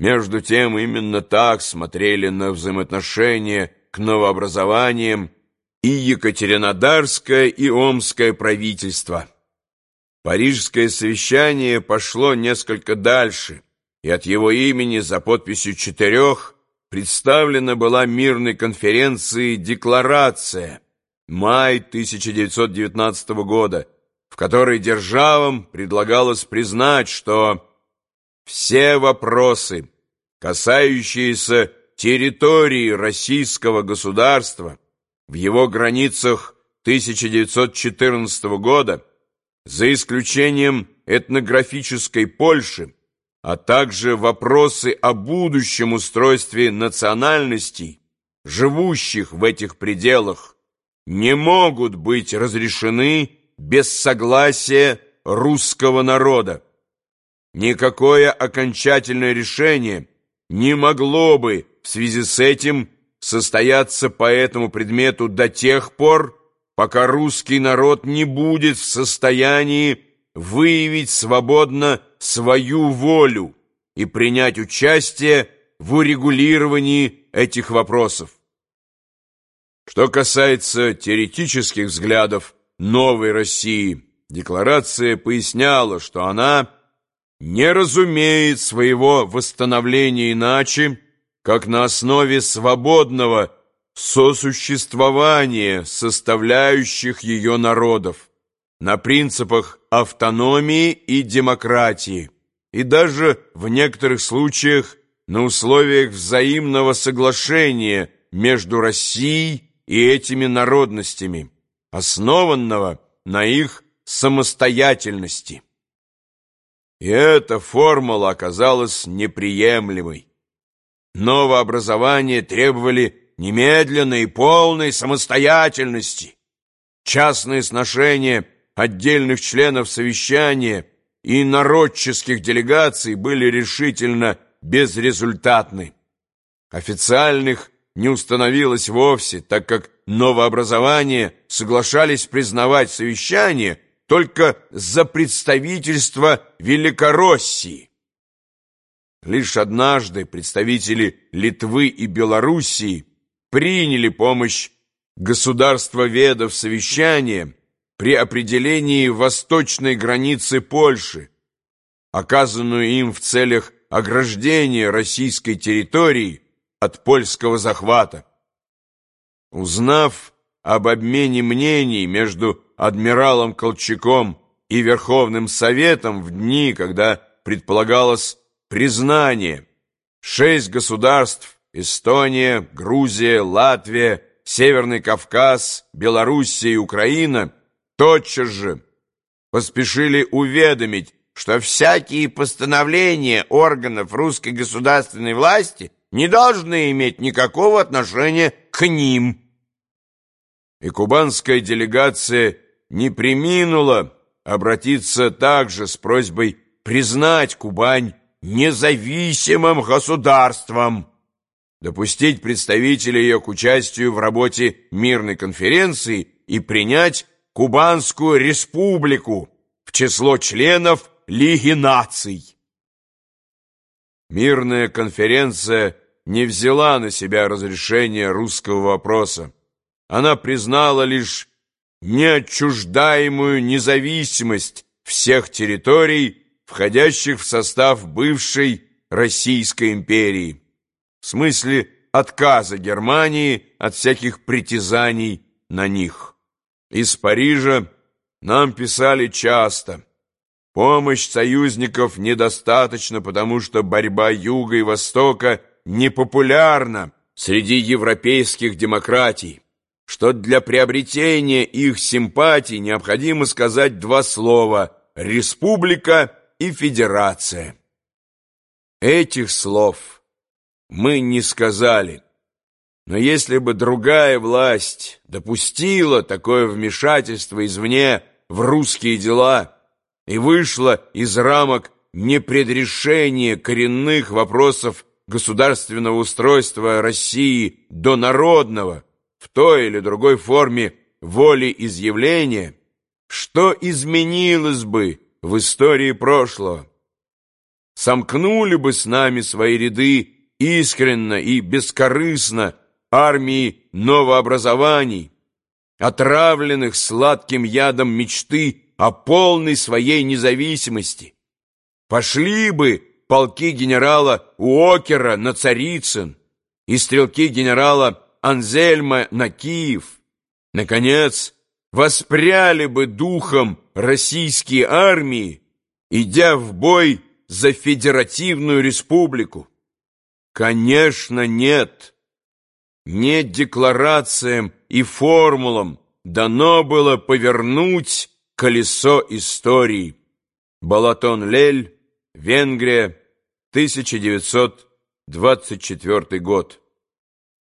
Между тем, именно так смотрели на взаимоотношения к новообразованиям и Екатеринодарское и Омское правительство. Парижское совещание пошло несколько дальше, и от его имени за подписью четырех представлена была мирной конференции декларация май 1919 года, в которой державам предлагалось признать, что все вопросы, касающиеся территории российского государства в его границах 1914 года, за исключением этнографической Польши, а также вопросы о будущем устройстве национальностей, живущих в этих пределах, не могут быть разрешены без согласия русского народа. Никакое окончательное решение не могло бы в связи с этим состояться по этому предмету до тех пор, пока русский народ не будет в состоянии выявить свободно свою волю и принять участие в урегулировании этих вопросов. Что касается теоретических взглядов новой России, декларация поясняла, что она не разумеет своего восстановления иначе, как на основе свободного сосуществования составляющих ее народов, на принципах автономии и демократии, и даже в некоторых случаях на условиях взаимного соглашения между Россией и этими народностями, основанного на их самостоятельности. И эта формула оказалась неприемлемой. Новообразование требовали немедленной и полной самостоятельности. Частные сношения отдельных членов совещания и народческих делегаций были решительно безрезультатны. Официальных не установилось вовсе, так как новообразование соглашались признавать совещание только за представительство Великороссии. Лишь однажды представители Литвы и Белоруссии приняли помощь государствоведов совещания при определении восточной границы Польши, оказанную им в целях ограждения российской территории от польского захвата. Узнав об обмене мнений между адмиралом Колчаком и Верховным Советом в дни, когда предполагалось признание, шесть государств – Эстония, Грузия, Латвия, Северный Кавказ, Белоруссия и Украина – тотчас же поспешили уведомить, что всякие постановления органов русской государственной власти – не должны иметь никакого отношения к ним. И кубанская делегация не приминула обратиться также с просьбой признать Кубань независимым государством, допустить представителей ее к участию в работе мирной конференции и принять Кубанскую республику в число членов Лиги наций. Мирная конференция не взяла на себя разрешение русского вопроса. Она признала лишь неотчуждаемую независимость всех территорий, входящих в состав бывшей Российской империи, в смысле отказа Германии от всяких притязаний на них. Из Парижа нам писали часто – Помощь союзников недостаточно, потому что борьба Юга и Востока непопулярна среди европейских демократий, что для приобретения их симпатий необходимо сказать два слова «республика» и «федерация». Этих слов мы не сказали, но если бы другая власть допустила такое вмешательство извне в русские дела – и вышла из рамок непредрешения коренных вопросов государственного устройства России до народного в той или другой форме волеизъявления, что изменилось бы в истории прошлого? сомкнули бы с нами свои ряды искренно и бескорыстно армии новообразований, отравленных сладким ядом мечты о полной своей независимости. Пошли бы полки генерала Уокера на Царицын и стрелки генерала Анзельма на Киев. Наконец, воспряли бы духом российские армии, идя в бой за федеративную республику. Конечно, нет. Не декларациям и формулам дано было повернуть колесо истории. Балатон-Лель, Венгрия, 1924 год.